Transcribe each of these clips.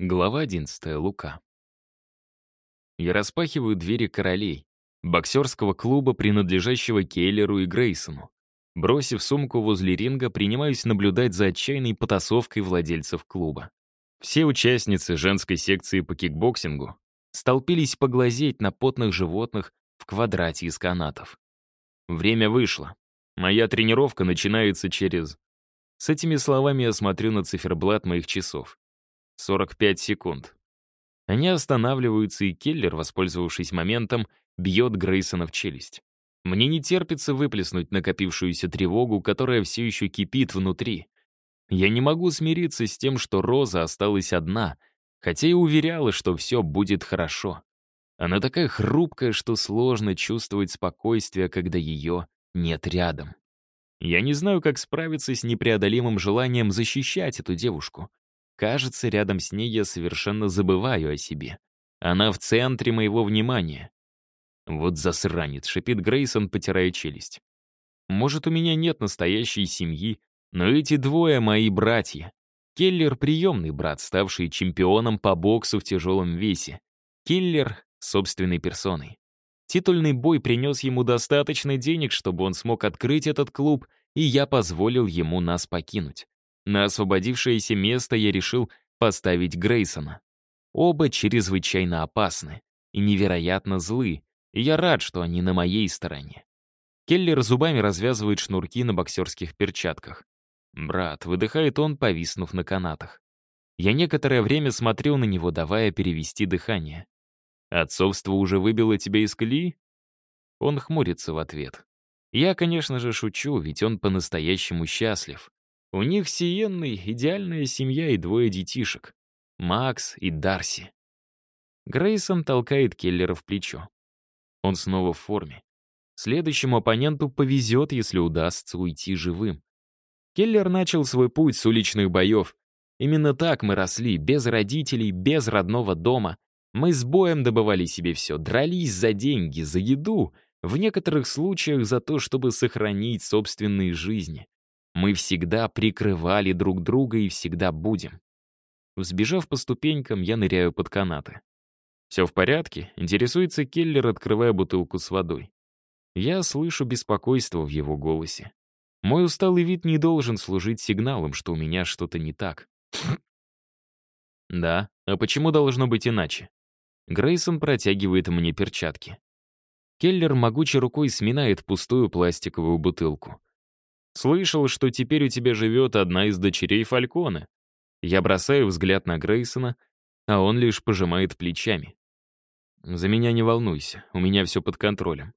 Глава 11. Лука. Я распахиваю двери королей, боксерского клуба, принадлежащего Келлеру и Грейсону. Бросив сумку возле ринга, принимаюсь наблюдать за отчаянной потасовкой владельцев клуба. Все участницы женской секции по кикбоксингу столпились поглазеть на потных животных в квадрате из канатов. Время вышло. Моя тренировка начинается через... С этими словами я смотрю на циферблат моих часов. 45 секунд. Они останавливаются, и Келлер, воспользовавшись моментом, бьет Грейсона в челюсть. Мне не терпится выплеснуть накопившуюся тревогу, которая все еще кипит внутри. Я не могу смириться с тем, что Роза осталась одна, хотя и уверяла, что все будет хорошо. Она такая хрупкая, что сложно чувствовать спокойствие, когда ее нет рядом. Я не знаю, как справиться с непреодолимым желанием защищать эту девушку. Кажется, рядом с ней я совершенно забываю о себе. Она в центре моего внимания. Вот засранец, шипит Грейсон, потирая челюсть. Может, у меня нет настоящей семьи, но эти двое — мои братья. Келлер — приемный брат, ставший чемпионом по боксу в тяжелом весе. Киллер — собственной персоной. Титульный бой принес ему достаточно денег, чтобы он смог открыть этот клуб, и я позволил ему нас покинуть. На освободившееся место я решил поставить Грейсона. Оба чрезвычайно опасны и невероятно злы, и я рад, что они на моей стороне. Келлер зубами развязывает шнурки на боксерских перчатках. «Брат», — выдыхает он, повиснув на канатах. Я некоторое время смотрел на него, давая перевести дыхание. «Отцовство уже выбило тебя из колеи?» Он хмурится в ответ. Я, конечно же, шучу, ведь он по-настоящему счастлив. У них сиенный, идеальная семья и двое детишек. Макс и Дарси. Грейсон толкает Келлера в плечо. Он снова в форме. Следующему оппоненту повезет, если удастся уйти живым. Келлер начал свой путь с уличных боев. Именно так мы росли, без родителей, без родного дома. Мы с боем добывали себе все, дрались за деньги, за еду, в некоторых случаях за то, чтобы сохранить собственные жизни. Мы всегда прикрывали друг друга и всегда будем. Взбежав по ступенькам, я ныряю под канаты. «Все в порядке?» — интересуется Келлер, открывая бутылку с водой. Я слышу беспокойство в его голосе. Мой усталый вид не должен служить сигналом, что у меня что-то не так. «Да, а почему должно быть иначе?» Грейсон протягивает мне перчатки. Келлер могучей рукой сминает пустую пластиковую бутылку. Слышал, что теперь у тебя живет одна из дочерей Фалькона. Я бросаю взгляд на Грейсона, а он лишь пожимает плечами. За меня не волнуйся, у меня все под контролем.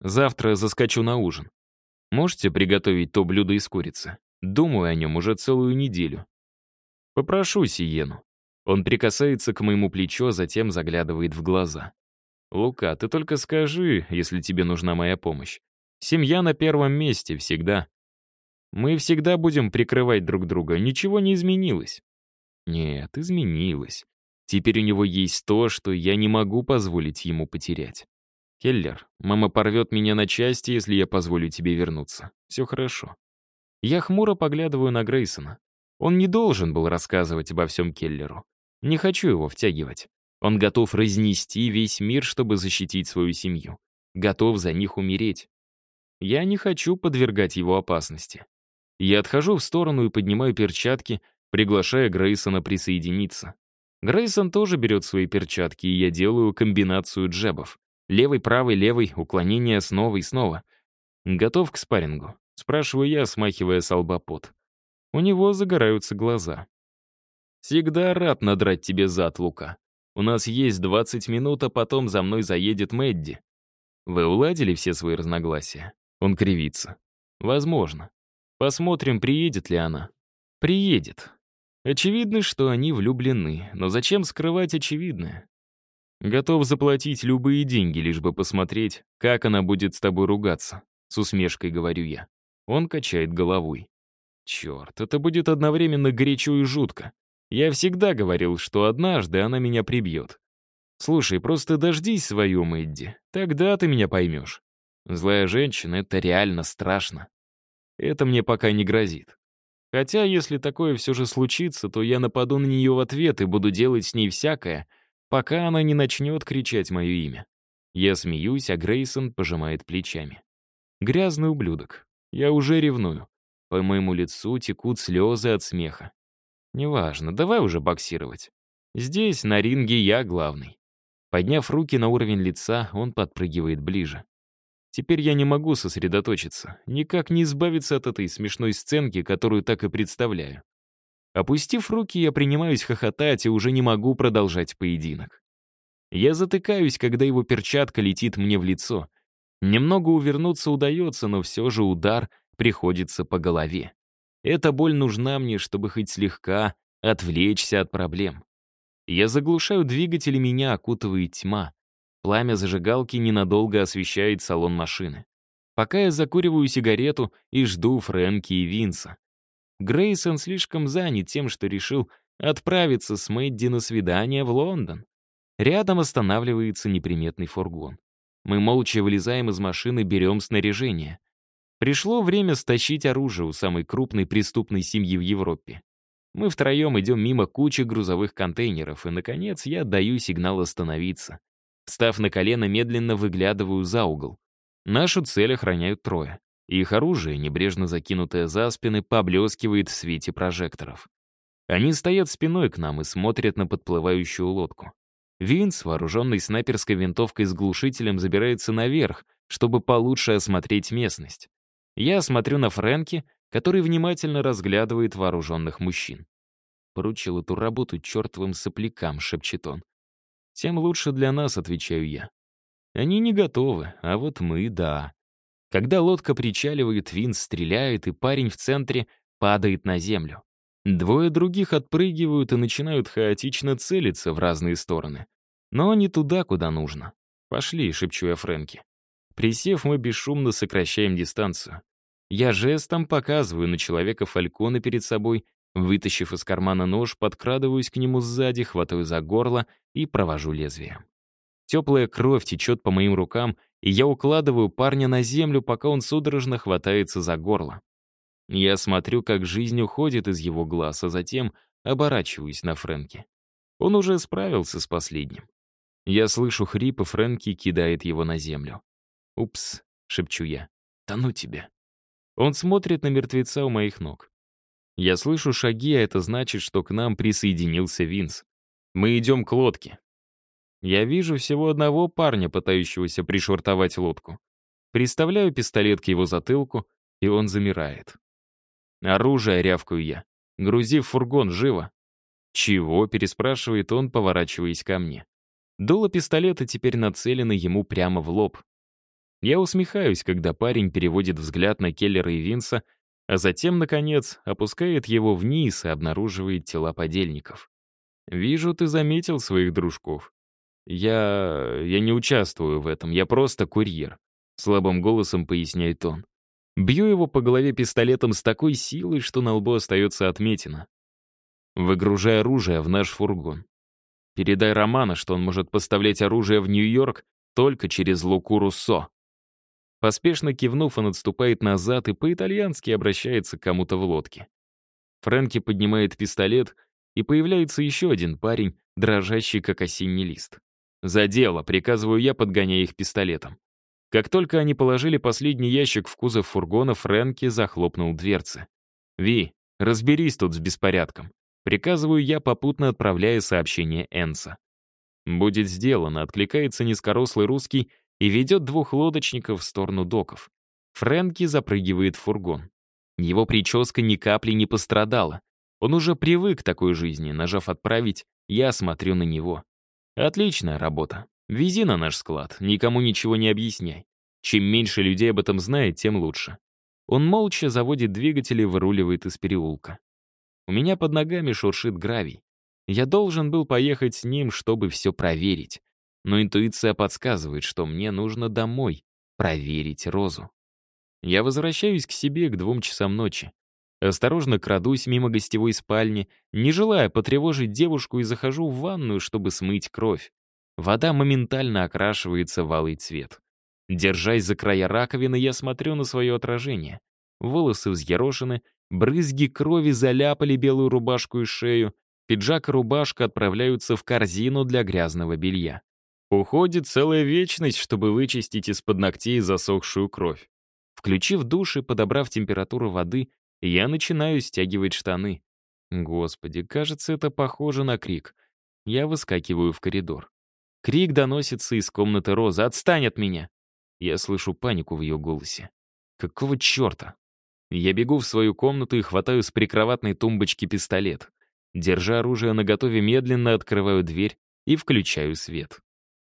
Завтра заскочу на ужин. Можете приготовить то блюдо из курицы? Думаю о нем уже целую неделю. Попрошу Сиену. Он прикасается к моему плечу, а затем заглядывает в глаза. «Лука, ты только скажи, если тебе нужна моя помощь. Семья на первом месте всегда. Мы всегда будем прикрывать друг друга, ничего не изменилось. Нет, изменилось. Теперь у него есть то, что я не могу позволить ему потерять. Келлер, мама порвет меня на части, если я позволю тебе вернуться. Все хорошо. Я хмуро поглядываю на Грейсона. Он не должен был рассказывать обо всем Келлеру. Не хочу его втягивать. Он готов разнести весь мир, чтобы защитить свою семью. Готов за них умереть. Я не хочу подвергать его опасности. Я отхожу в сторону и поднимаю перчатки, приглашая Грейсона присоединиться. Грейсон тоже берет свои перчатки, и я делаю комбинацию джебов. Левый, правый, левый, уклонение снова и снова. «Готов к спаррингу?» — спрашиваю я, смахивая с лба пот. У него загораются глаза. «Всегда рад надрать тебе зад, Лука. У нас есть 20 минут, а потом за мной заедет Мэдди. Вы уладили все свои разногласия?» Он кривится. «Возможно. Посмотрим, приедет ли она. Приедет. Очевидно, что они влюблены, но зачем скрывать очевидное? Готов заплатить любые деньги, лишь бы посмотреть, как она будет с тобой ругаться. С усмешкой говорю я. Он качает головой. Черт, это будет одновременно горячо и жутко. Я всегда говорил, что однажды она меня прибьет. Слушай, просто дождись свою, Мэдди. Тогда ты меня поймешь. Злая женщина — это реально страшно. Это мне пока не грозит. Хотя, если такое все же случится, то я нападу на нее в ответ и буду делать с ней всякое, пока она не начнет кричать мое имя. Я смеюсь, а Грейсон пожимает плечами. Грязный ублюдок. Я уже ревную. По моему лицу текут слезы от смеха. Неважно, давай уже боксировать. Здесь, на ринге, я главный. Подняв руки на уровень лица, он подпрыгивает ближе. Теперь я не могу сосредоточиться, никак не избавиться от этой смешной сценки, которую так и представляю. Опустив руки, я принимаюсь хохотать и уже не могу продолжать поединок. Я затыкаюсь, когда его перчатка летит мне в лицо. Немного увернуться удается, но все же удар приходится по голове. Эта боль нужна мне, чтобы хоть слегка отвлечься от проблем. Я заглушаю двигатель, меня окутывает тьма. Пламя зажигалки ненадолго освещает салон машины. Пока я закуриваю сигарету и жду Фрэнки и Винса. Грейсон слишком занят тем, что решил отправиться с Мэдди на свидание в Лондон. Рядом останавливается неприметный фургон. Мы молча вылезаем из машины, берем снаряжение. Пришло время стащить оружие у самой крупной преступной семьи в Европе. Мы втроем идем мимо кучи грузовых контейнеров, и, наконец, я отдаю сигнал остановиться. Встав на колено, медленно выглядываю за угол. Нашу цель охраняют трое. Их оружие, небрежно закинутое за спины, поблескивает в свете прожекторов. Они стоят спиной к нам и смотрят на подплывающую лодку. Винс, вооруженный снайперской винтовкой с глушителем, забирается наверх, чтобы получше осмотреть местность. Я смотрю на Фрэнки, который внимательно разглядывает вооруженных мужчин. «Поручил эту работу чертовым соплякам», — шепчет он. «Тем лучше для нас», — отвечаю я. «Они не готовы, а вот мы — да». Когда лодка причаливает, Винс стреляет, и парень в центре падает на землю. Двое других отпрыгивают и начинают хаотично целиться в разные стороны. Но не туда, куда нужно. «Пошли», — шепчу я Фрэнки. Присев, мы бесшумно сокращаем дистанцию. Я жестом показываю на человека фалькона перед собой, вытащив из кармана нож, подкрадываюсь к нему сзади, хватаю за горло и провожу лезвием. Теплая кровь течет по моим рукам, и я укладываю парня на землю, пока он судорожно хватается за горло. Я смотрю, как жизнь уходит из его глаз, а затем оборачиваюсь на Фрэнки. Он уже справился с последним. Я слышу хрип, и Фрэнки кидает его на землю. «Упс», — шепчу я, — «тону тебя». Он смотрит на мертвеца у моих ног. Я слышу шаги, а это значит, что к нам присоединился Винс. Мы идем к лодке. Я вижу всего одного парня, пытающегося пришвартовать лодку. Приставляю пистолет к его затылку, и он замирает. «Оружие!» — рявкаю я. «Грузи в фургон, живо!» «Чего?» — переспрашивает он, поворачиваясь ко мне. Дуло пистолета теперь нацелено ему прямо в лоб. Я усмехаюсь, когда парень переводит взгляд на Келлера и Винса, а затем, наконец, опускает его вниз и обнаруживает тела подельников. «Вижу, ты заметил своих дружков. Я... я не участвую в этом, я просто курьер», — слабым голосом поясняет он. Бью его по голове пистолетом с такой силой, что на лбу остается отметина. Выгружай оружие в наш фургон. Передай Романа, что он может поставлять оружие в Нью-Йорк только через Луку Руссо. Поспешно кивнув, он отступает назад и по-итальянски обращается к кому-то в лодке. Фрэнки поднимает пистолет, и появляется еще один парень, дрожащий, как осенний лист. «За дело!» — приказываю я, подгоняя их пистолетом. Как только они положили последний ящик в кузов фургона, Фрэнки захлопнул дверцы. «Ви, разберись тут с беспорядком», — приказываю я, попутно отправляя сообщение Энса. «Будет сделано», — откликается низкорослый русский и ведет двух лодочников в сторону доков. Фрэнки запрыгивает в фургон. Его прическа ни капли не пострадала. Он уже привык к такой жизни. Нажав «Отправить», я смотрю на него. Отличная работа. Вези на наш склад, никому ничего не объясняй. Чем меньше людей об этом знает, тем лучше. Он молча заводит двигатель и выруливает из переулка. У меня под ногами шуршит гравий. Я должен был поехать с ним, чтобы все проверить но интуиция подсказывает, что мне нужно домой проверить Розу. Я возвращаюсь к себе к двум часам ночи. Осторожно крадусь мимо гостевой спальни, не желая потревожить девушку и захожу в ванную, чтобы смыть кровь. Вода моментально окрашивается в алый цвет. Держась за края раковины, я смотрю на свое отражение. Волосы взъерошены, Брызги крови заляпали белую рубашку и шею, пиджак и рубашка отправляются в корзину для грязного белья. Уходит целая вечность, чтобы вычистить из-под ногтей засохшую кровь. Включив душ и подобрав температуру воды, я начинаю стягивать штаны. Господи, кажется, это похоже на крик. Я выскакиваю в коридор. Крик доносится из комнаты Розы. «Отстань от меня!» Я слышу панику в ее голосе. «Какого черта?» Я бегу в свою комнату и хватаю с прикроватной тумбочки пистолет. Держа оружие наготове, медленно открываю дверь и включаю свет.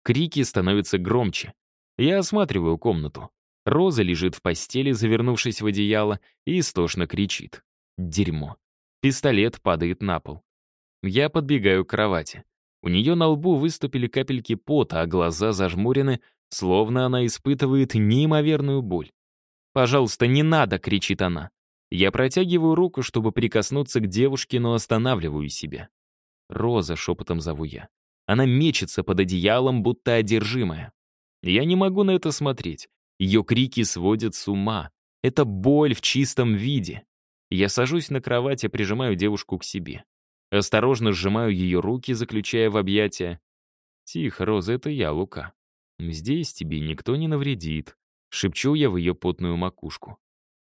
Крики становятся громче. Я осматриваю комнату. Роза лежит в постели, завернувшись в одеяло, и истошно кричит. Дерьмо. Пистолет падает на пол. Я подбегаю к кровати. У нее на лбу выступили капельки пота, а глаза зажмурены, словно она испытывает неимоверную боль. «Пожалуйста, не надо!» — кричит она. Я протягиваю руку, чтобы прикоснуться к девушке, но останавливаю себя. «Роза», — шепотом зову я. Она мечется под одеялом, будто одержимая. Я не могу на это смотреть. Ее крики сводят с ума. Это боль в чистом виде. Я сажусь на кровать и прижимаю девушку к себе. Осторожно сжимаю ее руки, заключая в объятия. «Тихо, Роза, это я, Лука. Здесь тебе никто не навредит», — шепчу я в ее потную макушку.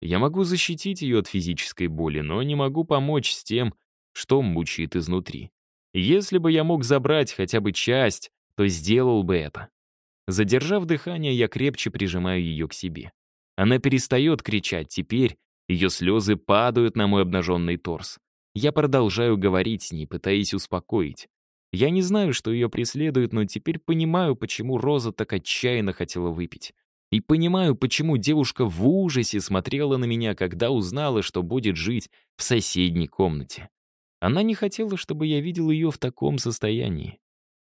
Я могу защитить ее от физической боли, но не могу помочь с тем, что мучает изнутри. Если бы я мог забрать хотя бы часть, то сделал бы это. Задержав дыхание, я крепче прижимаю ее к себе. Она перестает кричать, теперь ее слезы падают на мой обнаженный торс. Я продолжаю говорить с ней, пытаясь успокоить. Я не знаю, что ее преследует, но теперь понимаю, почему Роза так отчаянно хотела выпить. И понимаю, почему девушка в ужасе смотрела на меня, когда узнала, что будет жить в соседней комнате. Она не хотела, чтобы я видел ее в таком состоянии.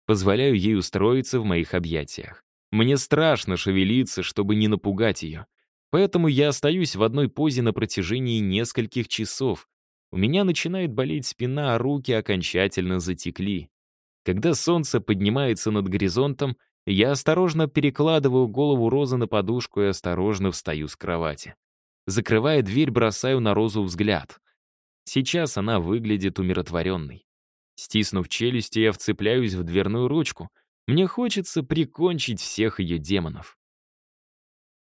Позволяю ей устроиться в моих объятиях. Мне страшно шевелиться, чтобы не напугать ее. Поэтому я остаюсь в одной позе на протяжении нескольких часов. У меня начинает болеть спина, а руки окончательно затекли. Когда солнце поднимается над горизонтом, я осторожно перекладываю голову Розы на подушку и осторожно встаю с кровати. Закрывая дверь, бросаю на Розу взгляд. Сейчас она выглядит умиротворенной. Стиснув челюсти, я вцепляюсь в дверную ручку. Мне хочется прикончить всех ее демонов.